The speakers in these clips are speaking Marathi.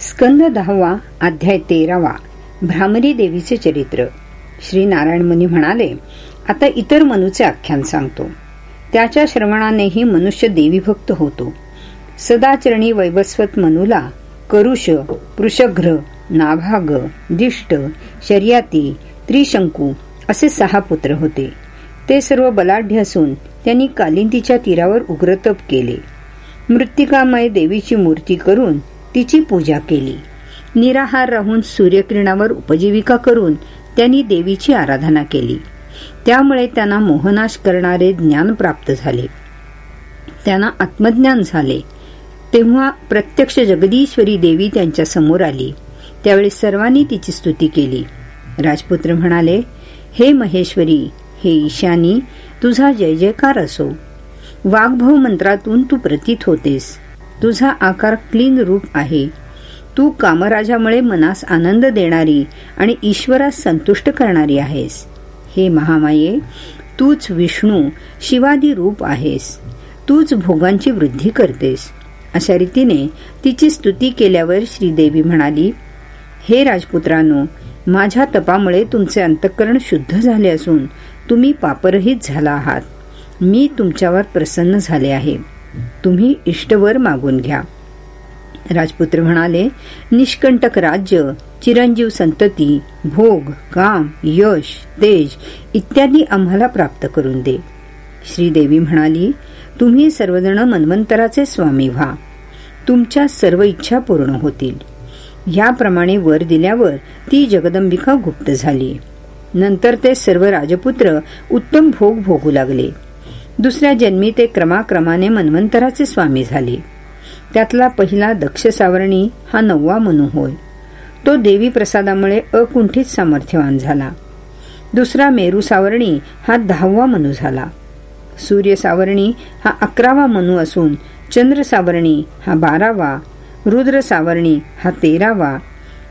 स्कंद दहावा अध्याय तेरावा भ्रामरी देवीचे चरित्र. श्री नारायण मुनी म्हणाले आता इतर मनुचे आख्यान सांगतो. त्याच्या श्रवणानेही मनुष्य देवीभक्त होतो. सदाचरणी वैवस्वत मनुला करुष पृषघ्र नाभाग दिष्ट शर्याती त्रिशंकू असे सहा पुत्र होते. ते सर्व बलाढ्य असून त्यांनी कालिंदीच्या तीरावर उग्रतप केले. मृत्तिकामय देवीची मूर्ती करून तिची पूजा केली. निराहार राहून सूर्यकिरणावर उपजीविका करून त्यांनी देवीची आराधना केली. त्यामुळे त्यांना मोहनाश करणारे ज्ञान प्राप्त झाले. त्यांना आत्मज्ञान झाले. तेव्हा प्रत्यक्ष जगदीश्वरी देवी त्यांच्यासमोर आली. त्यावेळी सर्वांनी तिची स्तुती केली. राजपुत्र म्हणाले हे महेश्वरी हे ईशानी तुझा जय जयकार असो. वाघभव मंत्रातून तू प्रतीत होतेस. तुझा आकार क्लीन रूप आहे. तू कामराजामुळे मनास आनंद देणारी आणि ईश्वरास संतुष्ट करणारी आहेस. हे महामाये तूच विष्णू शिवादी रूप आहेस. तूच भोगांची वृद्धी करतेस. अशा रीतीने तिची स्तुती केल्यावर श्रीदेवी म्हणाली हे राजपुत्रांनो माझ्या तपामुळे तुमचे अंतःकरण शुद्ध झाले असून तुम्ही पापरहित झाला आहात. मी तुमच्यावर प्रसन्न झाले आहे. तुम्ही इष्टवर मागून घ्या. राजपुत्र म्हणाले निष्कंटक राज्य चिरंजीव संतती भोग काम यश तेज इत्यादी आम्हाला प्राप्त करून दे. श्रीदेवी म्हणाली तुम्ही सर्वजण मन्वंतराचे स्वामी व्हा. तुमच्या सर्व इच्छा पूर्ण होतील. याप्रमाणे वर दिल्यावर ती जगदंबिका गुप्त झाली. नंतर ते सर्व राजपुत्र उत्तम भोग भोगू लागले. दुसऱ्या जन्मी ते क्रमाक्रमाने मन्वंतराचे स्वामी झाले. त्यातला पहिला दक्ष सावरणी हा नववा मनू होय. तो देवी प्रसादामुळे अकुंठित सामर्थ्यवान झाला. दुसरा मेरू सावरणी हा दहावा मनू झाला. सूर्य सावरणी हा अकरावा मनू असून चंद्र सावरणी हा बारावा रुद्र सावरणी हा तेरावा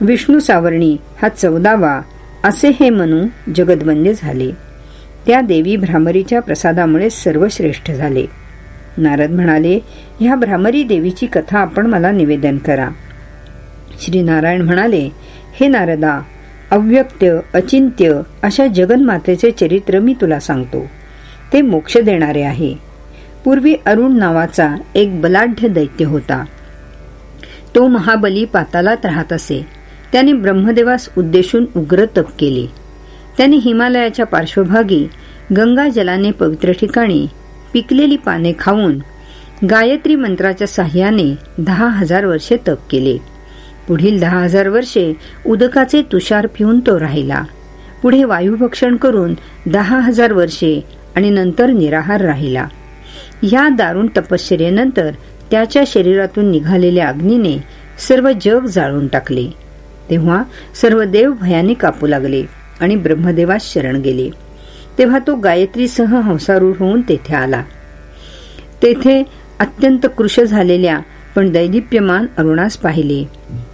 विष्णू सावरणी हा चौदावा असे हे मनू जगदवंद्य झाले. त्या देवी भ्रामरीच्या प्रसादामुळे सर्वश्रेष्ठ झाले. नारद म्हणाले ह्या भ्रामरी देवीची कथा आपण मला निवेदन करा. श्री नारायण म्हणाले हे नारदा अव्यक्त अचिंत्य अशा जगन्मातेचे चरित्र मी तुला सांगतो. ते मोक्ष देणारे आहे. पूर्वी अरुण नावाचा एक बलाढ्य दैत्य होता. तो महाबली पातालात राहत असे. त्याने ब्रह्मदेवास उद्देशून उग्र तप केले. त्यांनी हिमालयाच्या पार्श्वभागी गंगा जलाने पवित्र ठिकाणी पिकलेली पाने खाऊन गायत्री मंत्राच्या साह्याने दहा हजार वर्षे तप केले. पुढील दहा हजार वर्षे उदकाचे तुषार पिऊन तो राहिला. पुढे वायुभक्षण करून दहा हजार वर्षे आणि नंतर निराहार राहिला. या दारुण तपश्चर्येनंतर त्याच्या शरीरातून निघालेल्या अग्नीने सर्व जग जाळून टाकले. तेव्हा सर्व देव भयाने कापू लागले. आणि ब्रह्मदेवास शरण गेले. तेव्हा तो गायत्रीसह हंसारूढ होऊन तेथे आला. तेथे अत्यंत कृश झालेल्या पण दैदिप्यमान अरुणास पाहिले.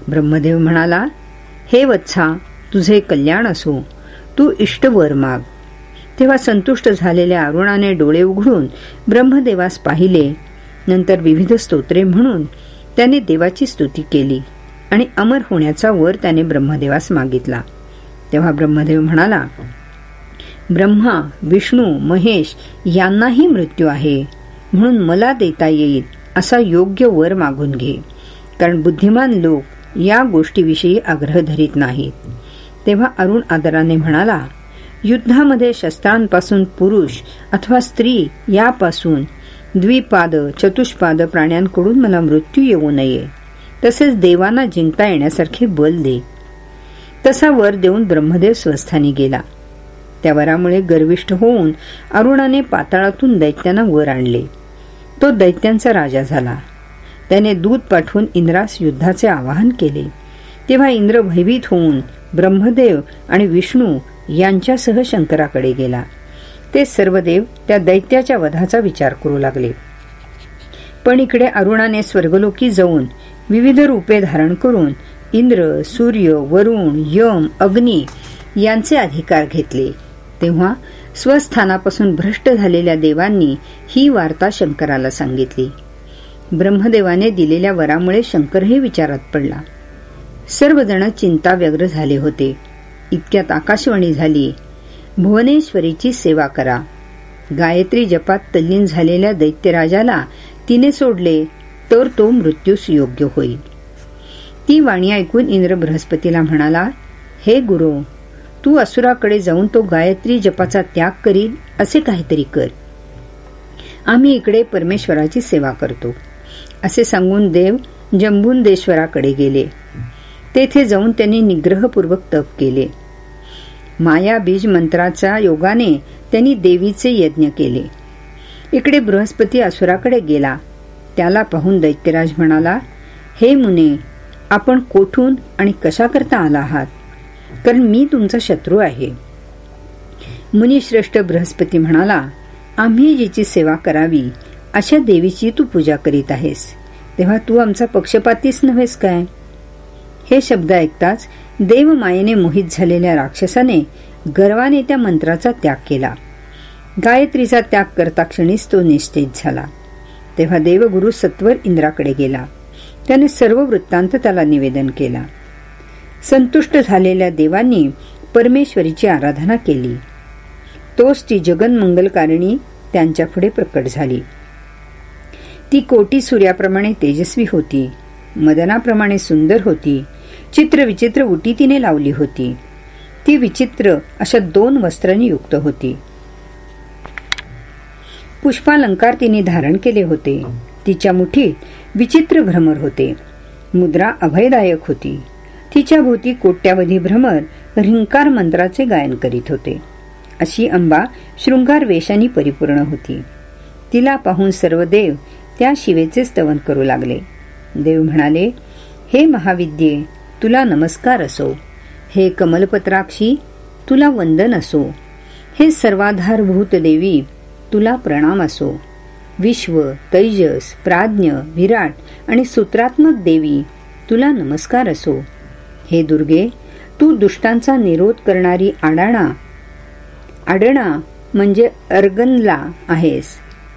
ब्रह्मदेव म्हणाला हे वत्सा तुझे कल्याण असो. तू इष्टवर माग. तेव्हा संतुष्ट झालेल्या अरुणाने डोळे उघडून ब्रह्मदेवास पाहिले. नंतर विविध स्तोत्रे म्हणून त्याने देवाची स्तुती केली आणि अमर होण्याचा वर त्याने ब्रह्मदेवास मागितला. तेव्हा ब्रह्मदेव म्हणाला ब्रह्मा विष्णू महेश यांनाही मृत्यू आहे. म्हणून मला देता येईल असा योग्य वर मागून घे. कारण बुद्धिमान लोक या गोष्टीविषयी आग्रह धरीत नाहीत. तेव्हा अरुण आदराने म्हणाला युद्धामध्ये शस्त्रांपासून पुरुष अथवा स्त्री यापासून द्विपाद चतुष्पाद प्राण्यांकडून मला मृत्यू येऊ नये. तसेच देवांना जिंकता येण्यासारखे बल दे. तसा वर देऊन ब्रह्मदेव स्वस्थानी गेला. त्या वरामुळे गर्विष्ठ होऊन अरुणाने पाताळातून दैत्यांना वर आणले. तो दैत्यांचा राजा झाला. त्याने दूध पाठवून इंद्रास युद्धाचे आवाहन केले. तेव्हा इंद्र भयभीत होऊन ब्रह्मदेव आणि विष्णू यांच्यासह शंकराकडे गेला. ते सर्व देव त्या दैत्याच्या वधाचा विचार करू लागले. पण इकडे अरुणाने स्वर्गलोकी जाऊन विविध रूपे धारण करून इंद्र सूर्य वरुण यम अग्नी यांचे अधिकार घेतले. तेव्हा स्वस्थानापासून भ्रष्ट झालेल्या देवांनी ही वार्ता शंकराला सांगितली. ब्रह्मदेवाने दिलेल्या वरामुळे शंकरही विचारात पडला. सर्वजण चिंता व्यग्र झाले होते. इतक्यात आकाशवाणी झाली भुवनेश्वरीची सेवा करा. गायत्री जपात तल्लीन झालेल्या दैत्यराजाला तिने सोडले तर तो मृत्यूस योग्य होईल. ती वाणी ऐकून इंद्र बृहस्पतीला म्हणाला हे गुरु तू असुराकडे जाऊन तो गायत्री जपाचा त्याग करील असे काहीतरी कर. आम्ही इकडे परमेश्वराची सेवा करतो. असे सांगून देव जंबुंदेश्वराकडे गेले. तेथे जाऊन त्यांनी निग्रहपूर्वक तप केले. माया बीज मंत्राच्या योगाने त्यांनी देवीचे यज्ञ केले. इकडे बृहस्पती असुराकडे गेला. त्याला पाहून दैत्यराज म्हणाला हे मुने आपण कोठून आणि कशा करता आला आहात? कारण मी तुमचा शत्रू आहे. मुनिश्रेष्ठ बृहस्पती म्हणाला आम्ही जिची सेवा करावी अशा देवीची तू पूजा करीत आहेस. तेव्हा तू आमचा पक्षपातीच नव्हेस काय? हे शब्द ऐकताच देवमायेने मोहित झालेल्या राक्षसाने गर्वाने त्या मंत्राचा त्याग केला. गायत्रीचा त्याग करता क्षणीच तो निश्चित झाला. तेव्हा देवगुरु सत्वर इंद्राकडे गेला. त्याने सर्व वृत्तांत त्याला निवेदन केला. संतुष्ट झालेल्या देवांनी परमेश्वरीची आराधना केली. तोच ती जगन त्यांच्या पुढे प्रकट झाली. ती कोटी सूर्याप्रमाणे तेजस्वी होती मदनाप्रमाणे सुंदर होती चित्र विचित्र उटी तिने लावली होती. ती विचित्र अशा दोन वस्त्रांनी युक्त होती. पुष्पालंकार तिने धारण केले होते. तिच्या मुठीत विचित्र भ्रमर होते. मुद्रा अभयदायक होती. तिच्या भोवती कोट्यावधी भ्रमर रिंकार मंत्राचे गायन करीत होते. अशी अंबा शृंगार वेशानी परिपूर्ण होती. तिला पाहून सर्व देव त्या शिवेचे स्तवन करू लागले. देव म्हणाले हे महाविद्ये तुला नमस्कार असो. हे कमलपत्राक्षी तुला वंदन असो. हे सर्वाधारभूत देवी तुला प्रणाम असो. विश्व तैजस प्राज्ञ विराट आणि सूत्रात्मक देवी तुला नमस्कार असो. हे दुर्गे तू दुष्टांचा निरोध करणारी आडाणा आडणा म्हणजे अर्गनला आहेस.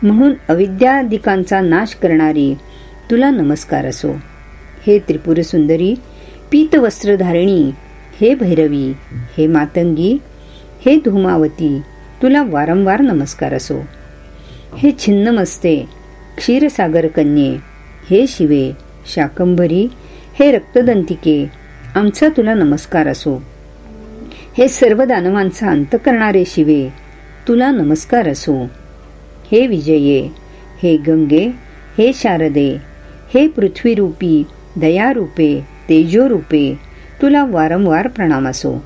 म्हणून अविद्यादिकांचा नाश करणारी तुला नमस्कार असो. हे त्रिपुर सुंदरी हे भैरवी हे मातंगी हे धूमावती तुला वारंवार नमस्कार असो. हे छिन्नमस्ते क्षीरसागर कन्ये हे शिवे शाकंभरी हे रक्तदंतिके आमचा तुला नमस्कार असो. हे सर्व दानवांचा अंत करणारे शिवे तुला नमस्कार असो. हे विजये हे गंगे हे शारदे हे पृथ्वीरूपी दयारूपे तेजोरूपे तुला वारंवार प्रणाम असो.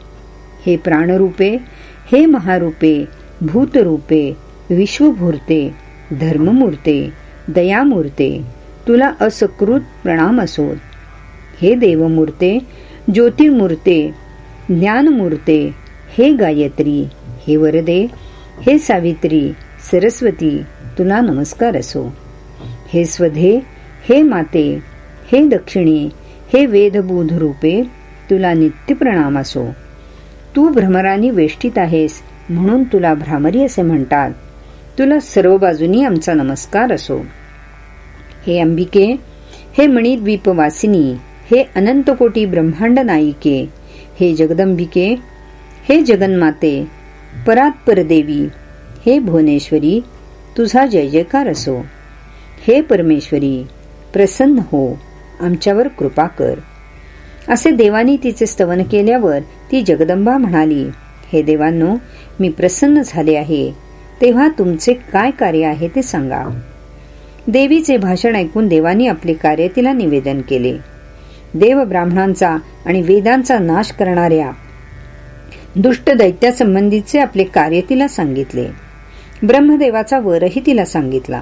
हे प्राणरूपे हे महारूपे भूतरूपे विश्वभूर्ते धर्ममूर्ते दयामूर्ते तुला असकृत प्रणाम असो. हे देवमूर्ते ज्योतिर्मूर्ते ज्ञानमूर्ते हे गायत्री हे वरदे हे सावित्री सरस्वती तुला नमस्कार असो. हे स्वधे हे माते हे दक्षिणी हे वेदबोध रूपे तुला नित्य प्रणाम असो. तू भ्रमरानी वेष्टीत आहेस म्हणून तुला भ्रामरी असे म्हणतात. तुला सर्व बाजूनी आमचा नमस्कार असो. हे अंबिके हे मणिद्वीपवासिनी हे अनंतकोटी ब्रह्मांड नायिके हे जगदंबिके हे जगन्माते परात परदेवी हे भुवनेश्वरी तुझा जय जयकार असो. हे परमेश्वरी प्रसन्न हो आमच्यावर कृपा कर. असे देवानी तिचे स्तवन केल्यावर ती जगदंबा म्हणाली हे देवांनो मी प्रसन्न झाले आहे. तेव्हा तुमचे काय कार्य आहे ते सांगा. देवीचे भाषण ऐकून देवानी आपले कार्य तिला निवेदन केले. देव ब्राह्मणांचा आणि वेदांचा नाश करणाऱ्या दुष्ट दैत्यासंबंधीचे आपले कार्य तिला सांगितले. ब्रह्मदेवाचा वरही तिला सांगितला.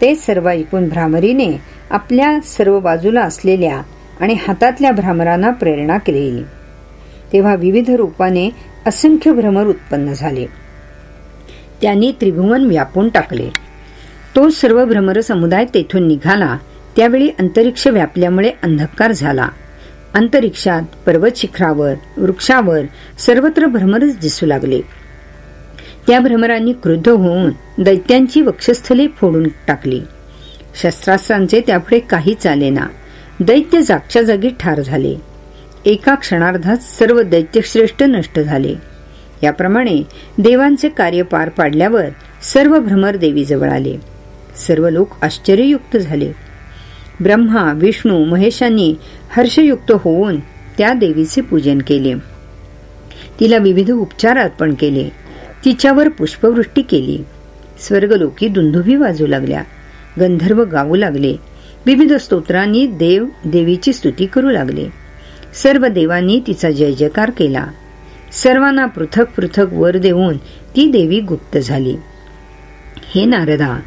ते सर्व ऐकून भ्रामरीने आपल्या सर्व बाजूला असलेल्या आणि हातातल्या भ्रामरांना प्रेरणा केली. तेव्हा विविध रूपाने असंख्य भ्रमर उत्पन्न झाले. त्यांनी त्रिभुवन व्यापून टाकले. तो सर्व भ्रमर समुदाय तेथून निघाला. त्यावेळी अंतरिक्ष व्यापल्यामुळे अंधकार झाला. अंतरिक्षात पर्वत शिखरावर वृक्षावर सर्वत्र भ्रमरच दिसू लागले. त्या भ्रमरांनी क्रुद्ध होऊन दैत्यांची वक्षस्थले फोडून टाकली. शस्त्रास्त्रांचे त्यापुढे काही चालेना. दैत्य जागच्या जागी ठार झाले. एका क्षणार्धात सर्व दैत्यश्रेष्ठ नष्ट झाले. याप्रमाणे देवांचे कार्य पार पाडल्यावर सर्व भ्रमर देवीजवळ आले. सर्व लोक आश्चर्ययुक्त झाले. ब्रह्मा विष्णू महेशांनी हर्षयुक्त होऊन त्या देवीचे पूजन केले. तिला विविध उपचार अर्पण केले. तिच्यावर पुष्पवृष्टी केली. स्वर्गलोकी दुंदुभी वाजू लागल्या. गंधर्व गाऊ लागले. विविध स्तोत्रांनी देव देवीची स्तुती करू लागले. सर्व देवांनी तिचा जय जयकार केला. सर्वांना पृथक पृथक वर देऊन ती देवी गुप्त झाली. हे नारदा.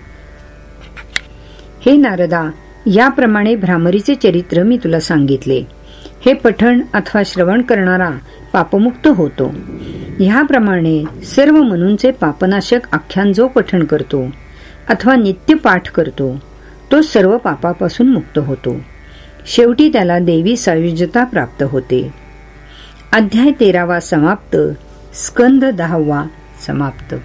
हे नारदा याप्रमाणे भ्रामरीचे चरित्र मी तुला सांगितले. हे पठण अथवा श्रवण करणारा पापमुक्त होतो. ह्याप्रमाणे सर्व मनूंचे पापनाशक आख्यान जो पठण करतो अथवा नित्य पाठ करतो तो सर्व पापापासून मुक्त होतो. शेवटी त्याला देवी सायुज्यता प्राप्त होते. अध्याय तेरावा समाप्त. स्कंद दहावा समाप्त.